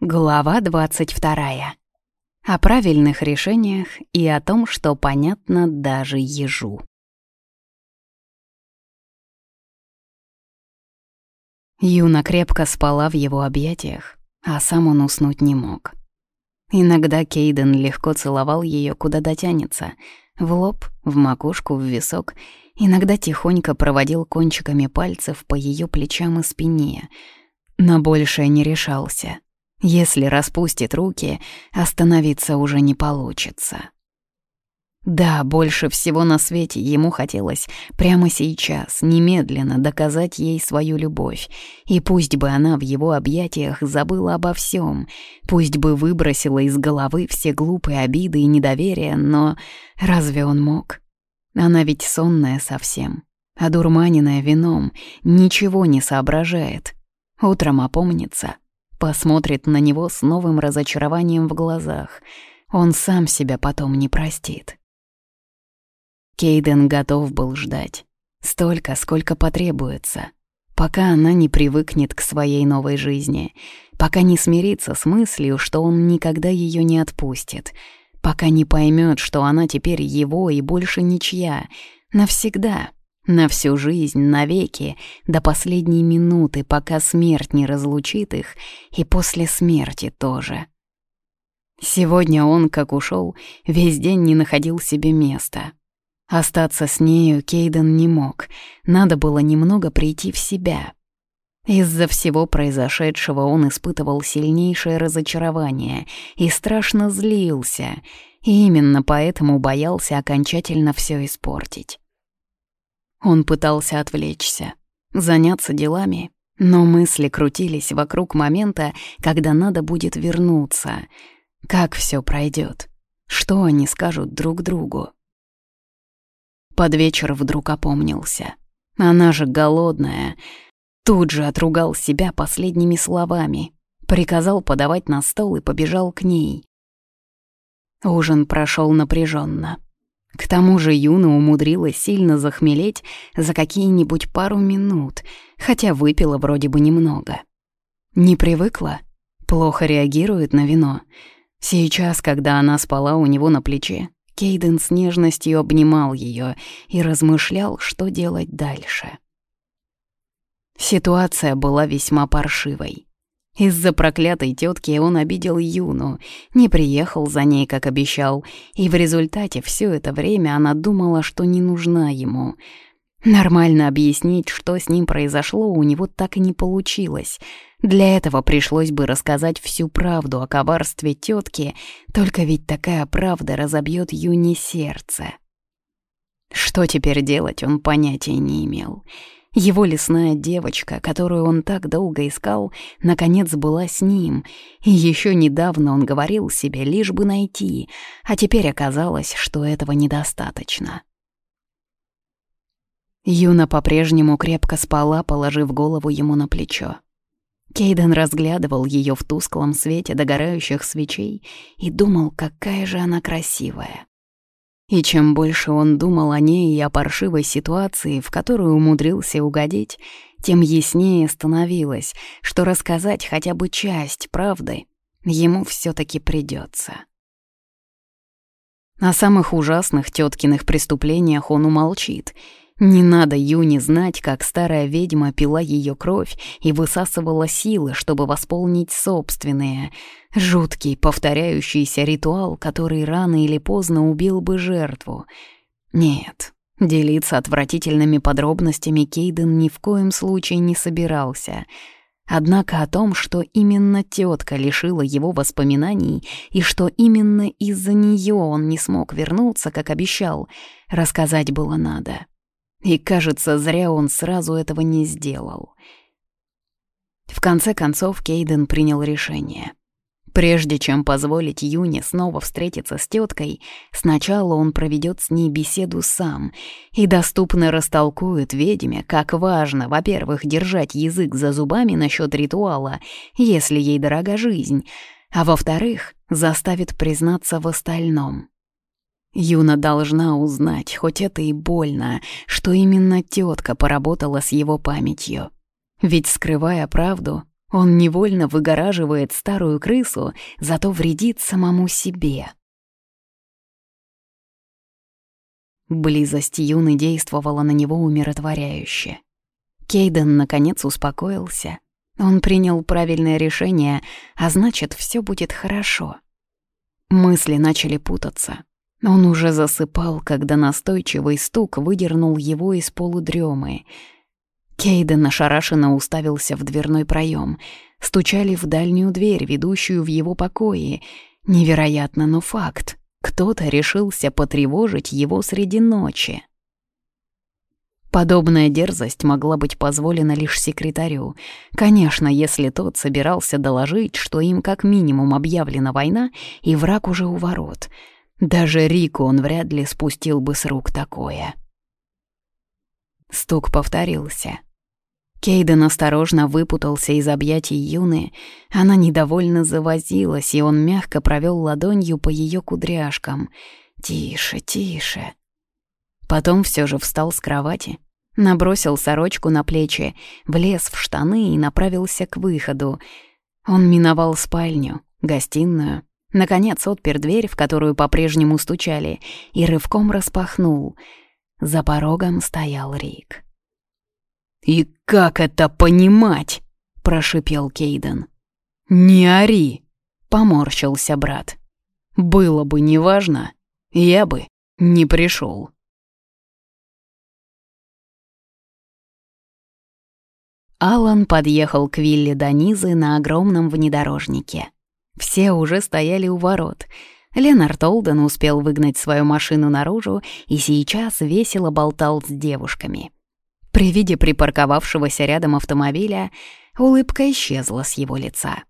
Глава 22. О правильных решениях и о том, что понятно даже ежу. Юна крепко спала в его объятиях, а сам он уснуть не мог. Иногда Кейден легко целовал ее, куда дотянется, в лоб, в макушку, в висок, иногда тихонько проводил кончиками пальцев по ее плечам и спине, но больше не решался — если распустит руки, остановиться уже не получится. Да, больше всего на свете ему хотелось прямо сейчас, немедленно доказать ей свою любовь. И пусть бы она в его объятиях забыла обо всем, пусть бы выбросила из головы все глупые обиды и недоверия, но разве он мог? Она ведь сонная совсем, одурманенная вином, ничего не соображает. Утром опомнится — Посмотрит на него с новым разочарованием в глазах. Он сам себя потом не простит. Кейден готов был ждать. Столько, сколько потребуется. Пока она не привыкнет к своей новой жизни. Пока не смирится с мыслью, что он никогда ее не отпустит. Пока не поймет, что она теперь его и больше ничья. Навсегда. На всю жизнь, навеки, до последней минуты, пока смерть не разлучит их, и после смерти тоже. Сегодня он, как ушел, весь день не находил себе места. Остаться с нею Кейден не мог, надо было немного прийти в себя. Из-за всего произошедшего он испытывал сильнейшее разочарование и страшно злился, и именно поэтому боялся окончательно все испортить. Он пытался отвлечься, заняться делами, но мысли крутились вокруг момента, когда надо будет вернуться. Как все пройдет? Что они скажут друг другу? Под вечер вдруг опомнился. Она же голодная. Тут же отругал себя последними словами. Приказал подавать на стол и побежал к ней. Ужин прошел напряженно. К тому же Юна умудрилась сильно захмелеть за какие-нибудь пару минут, хотя выпила вроде бы немного. Не привыкла, плохо реагирует на вино. Сейчас, когда она спала у него на плече, Кейден с нежностью обнимал ее и размышлял, что делать дальше. Ситуация была весьма паршивой. Из-за проклятой тетки он обидел Юну, не приехал за ней, как обещал, и в результате все это время она думала, что не нужна ему. Нормально объяснить, что с ним произошло, у него так и не получилось. Для этого пришлось бы рассказать всю правду о коварстве тетки, только ведь такая правда разобьет Юне сердце. Что теперь делать, он понятия не имел. Его лесная девочка, которую он так долго искал, наконец была с ним, и еще недавно он говорил себе лишь бы найти, а теперь оказалось, что этого недостаточно. Юна по-прежнему крепко спала, положив голову ему на плечо. Кейден разглядывал ее в тусклом свете догорающих свечей и думал, какая же она красивая. И чем больше он думал о ней и о паршивой ситуации, в которую умудрился угодить, тем яснее становилось, что рассказать хотя бы часть правды ему все таки придется. О самых ужасных теткиных преступлениях он умолчит — не надо Юне знать, как старая ведьма пила ее кровь и высасывала силы, чтобы восполнить собственные. Жуткий, повторяющийся ритуал, который рано или поздно убил бы жертву. Нет, делиться отвратительными подробностями Кейден ни в коем случае не собирался. Однако о том, что именно тетка лишила его воспоминаний и что именно из-за нее он не смог вернуться, как обещал, рассказать было надо. И, кажется, зря он сразу этого не сделал. В конце концов Кейден принял решение. Прежде чем позволить Юне снова встретиться с теткой, сначала он проведет с ней беседу сам и доступно растолкует ведьме, как важно, во-первых, держать язык за зубами насчет ритуала, если ей дорога жизнь, а во-вторых, заставит признаться в остальном. Юна должна узнать, хоть это и больно, что именно тетка поработала с его памятью. Ведь, скрывая правду, Он невольно выгораживает старую крысу, зато вредит самому себе. Близость Юны действовала на него умиротворяюще. Кейден, наконец, успокоился. Он принял правильное решение, а значит, все будет хорошо. Мысли начали путаться. Он уже засыпал, когда настойчивый стук выдернул его из полудремы. Кейден ошарашенно уставился в дверной проем. Стучали в дальнюю дверь, ведущую в его покои. Невероятно, но факт. Кто-то решился потревожить его среди ночи. Подобная дерзость могла быть позволена лишь секретарю. Конечно, если тот собирался доложить, что им как минимум объявлена война, и враг уже у ворот. Даже Рику он вряд ли спустил бы с рук такое. Стук повторился. Кейден осторожно выпутался из объятий Юны. Она недовольно завозилась, и он мягко провел ладонью по ее кудряшкам. «Тише, тише». Потом все же встал с кровати, набросил сорочку на плечи, влез в штаны и направился к выходу. Он миновал спальню, гостиную, наконец отпер дверь, в которую по-прежнему стучали, и рывком распахнул. За порогом стоял Рик. «И как это понимать?» — прошипел Кейден. «Не ори!» — поморщился брат. «Было бы неважно, я бы не пришел. Алан подъехал к вилле Данизы на огромном внедорожнике. Все уже стояли у ворот. Ленард Олден успел выгнать свою машину наружу и сейчас весело болтал с девушками. При виде припарковавшегося рядом автомобиля улыбка исчезла с его лица.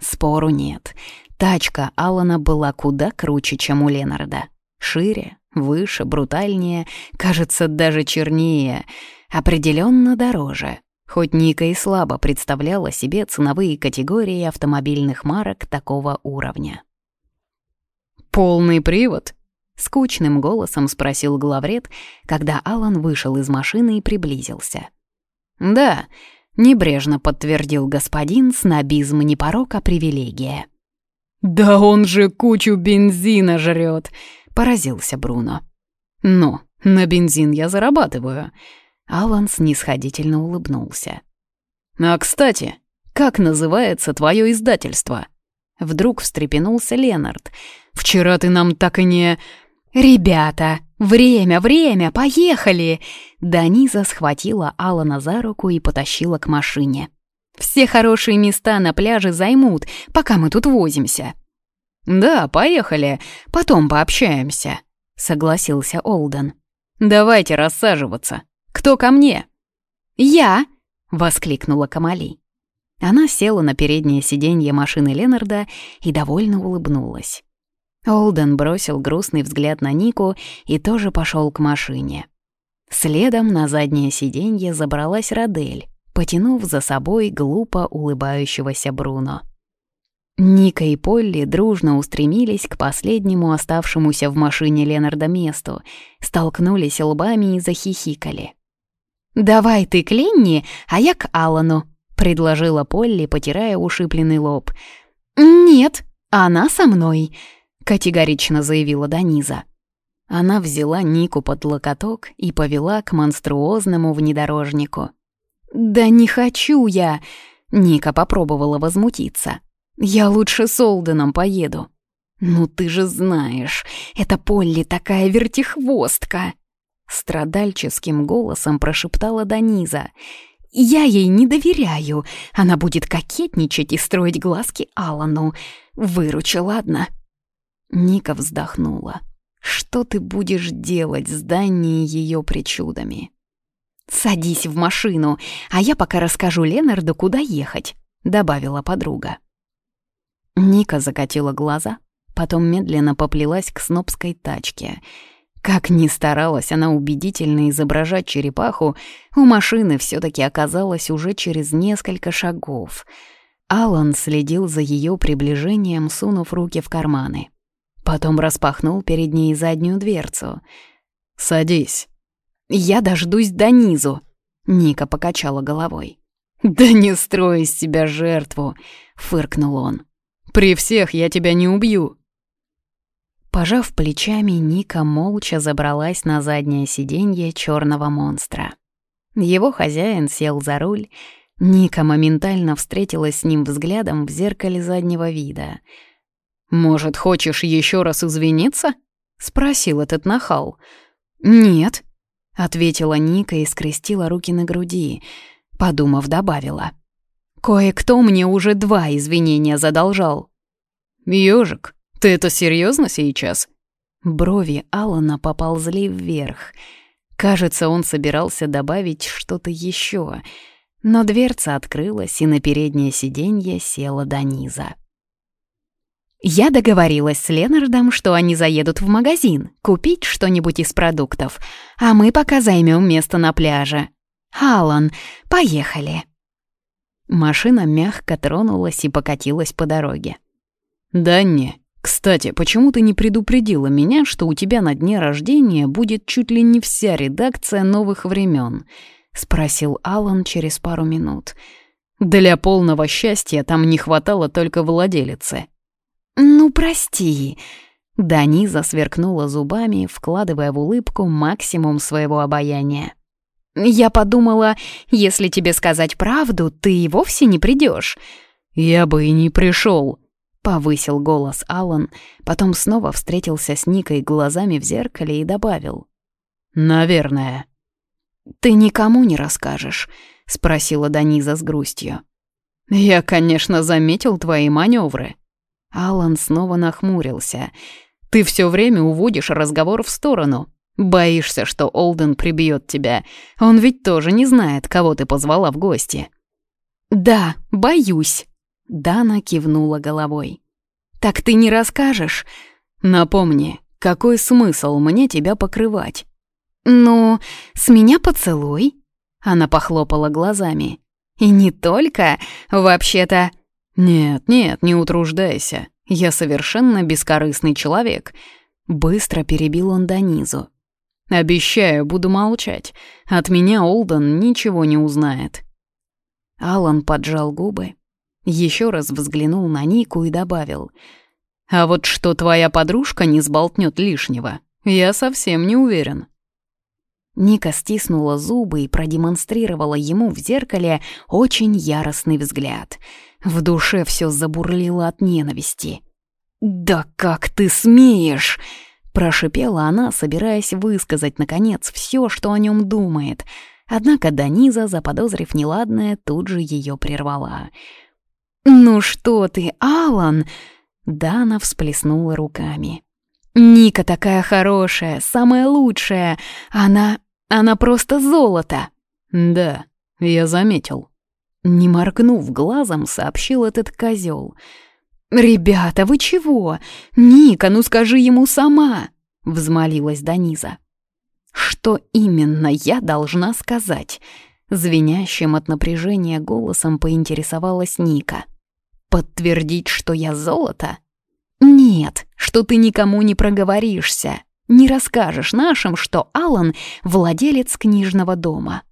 Спору нет. Тачка Алана была куда круче, чем у Ленарда. Шире, выше, брутальнее, кажется, даже чернее, определенно дороже. Хоть Ника и слабо представляла себе ценовые категории автомобильных марок такого уровня. «Полный привод?» Скучным голосом спросил главред, когда Алан вышел из машины и приблизился. «Да», — небрежно подтвердил господин, снобизм не порок, а привилегия. «Да он же кучу бензина жрет, поразился Бруно. «Ну, на бензин я зарабатываю». Алан снисходительно улыбнулся. «А, кстати, как называется твое издательство?» Вдруг встрепенулся Ленард. «Вчера ты нам так и не...» «Ребята, время, время, поехали!» Даниза схватила Алана за руку и потащила к машине. «Все хорошие места на пляже займут, пока мы тут возимся». «Да, поехали, потом пообщаемся», — согласился Олден. «Давайте рассаживаться. Кто ко мне?» «Я!» — воскликнула Камали. Она села на переднее сиденье машины Ленарда и довольно улыбнулась. Олден бросил грустный взгляд на Нику и тоже пошел к машине. Следом на заднее сиденье забралась Радель, потянув за собой глупо улыбающегося Бруно. Ника и Полли дружно устремились к последнему оставшемуся в машине Ленарда месту, столкнулись лбами и захихикали. «Давай ты к Ленни, а я к Аллану», — предложила Полли, потирая ушибленный лоб. «Нет, она со мной», категорично заявила Даниза. Она взяла Нику под локоток и повела к монструозному внедорожнику. «Да не хочу я!» Ника попробовала возмутиться. «Я лучше с Олденом поеду». «Ну ты же знаешь, это Полли такая вертихвостка!» Страдальческим голосом прошептала Даниза. «Я ей не доверяю. Она будет кокетничать и строить глазки Алану. Выручи, ладно?» Ника вздохнула. «Что ты будешь делать с Данией ее причудами?» «Садись в машину, а я пока расскажу Ленарду, куда ехать», — добавила подруга. Ника закатила глаза, потом медленно поплелась к снобской тачке. Как ни старалась она убедительно изображать черепаху, у машины все таки оказалось уже через несколько шагов. Алан следил за ее приближением, сунув руки в карманы. Потом распахнул перед ней заднюю дверцу. «Садись». «Я дождусь до низу», — Ника покачала головой. «Да не строй из себя жертву!» — фыркнул он. «При всех я тебя не убью!» Пожав плечами, Ника молча забралась на заднее сиденье черного монстра. Его хозяин сел за руль. Ника моментально встретилась с ним взглядом в зеркале заднего вида. «Может, хочешь еще раз извиниться?» — спросил этот нахал. «Нет», — ответила Ника и скрестила руки на груди. Подумав, добавила. «Кое-кто мне уже два извинения задолжал». «Ёжик, ты это серьезно сейчас?» Брови Алана поползли вверх. Кажется, он собирался добавить что-то еще, но дверца открылась, и на переднее сиденье села Даниза. Я договорилась с Ленардом, что они заедут в магазин, купить что-нибудь из продуктов, а мы пока займем место на пляже. Алан, поехали. Машина мягко тронулась и покатилась по дороге. «Данни, кстати, почему ты не предупредила меня, что у тебя на дне рождения будет чуть ли не вся редакция новых времен? спросил Алан через пару минут. «Для полного счастья там не хватало только владелицы». «Ну, прости». Даниза сверкнула зубами, вкладывая в улыбку максимум своего обаяния. «Я подумала, если тебе сказать правду, ты и вовсе не придешь. «Я бы и не пришел, повысил голос Алан, потом снова встретился с Никой глазами в зеркале и добавил. «Наверное». «Ты никому не расскажешь?» — спросила Даниза с грустью. «Я, конечно, заметил твои маневры. Алан снова нахмурился. «Ты все время уводишь разговор в сторону. Боишься, что Олден прибьет тебя. Он ведь тоже не знает, кого ты позвала в гости». «Да, боюсь», — Дана кивнула головой. «Так ты не расскажешь?» «Напомни, какой смысл мне тебя покрывать?» «Ну, с меня поцелуй», — она похлопала глазами. «И не только, вообще-то...» «Нет, нет, не утруждайся. Я совершенно бескорыстный человек». Быстро перебил он Донизу. «Обещаю, буду молчать. От меня Олден ничего не узнает». Алан поджал губы, еще раз взглянул на Нику и добавил. «А вот что твоя подружка не сболтнет лишнего, я совсем не уверен». Ника стиснула зубы и продемонстрировала ему в зеркале очень яростный взгляд — в душе все забурлило от ненависти. «Да как ты смеешь!» — прошипела она, собираясь высказать, наконец, все, что о нем думает. Однако Даниза, заподозрив неладное, тут же ее прервала. «Ну что ты, Алан!» Дана всплеснула руками. «Ника такая хорошая, самая лучшая. Она... она просто золото!» «Да, я заметил», не моргнув глазом, сообщил этот козел. «Ребята, вы чего? Ника, ну скажи ему сама!» — взмолилась Даниза. «Что именно я должна сказать?» Звенящим от напряжения голосом поинтересовалась Ника. «Подтвердить, что я золото?» «Нет, что ты никому не проговоришься, не расскажешь нашим, что Алан — владелец книжного дома».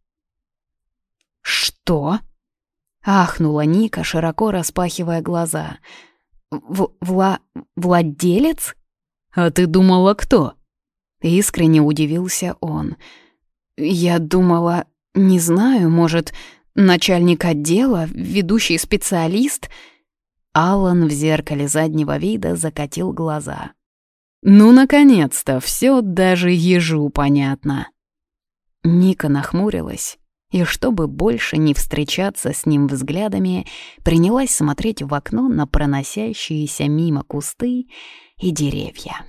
«Что?» Ахнула Ника, широко распахивая глаза. В «Вла... владелец?» «А ты думала, кто?» Искренне удивился он. «Я думала, не знаю, может, начальник отдела, ведущий специалист?» Алан в зеркале заднего вида закатил глаза. «Ну, наконец-то, все даже ежу понятно». Ника нахмурилась и, чтобы больше не встречаться с ним взглядами, принялась смотреть в окно на проносящиеся мимо кусты и деревья.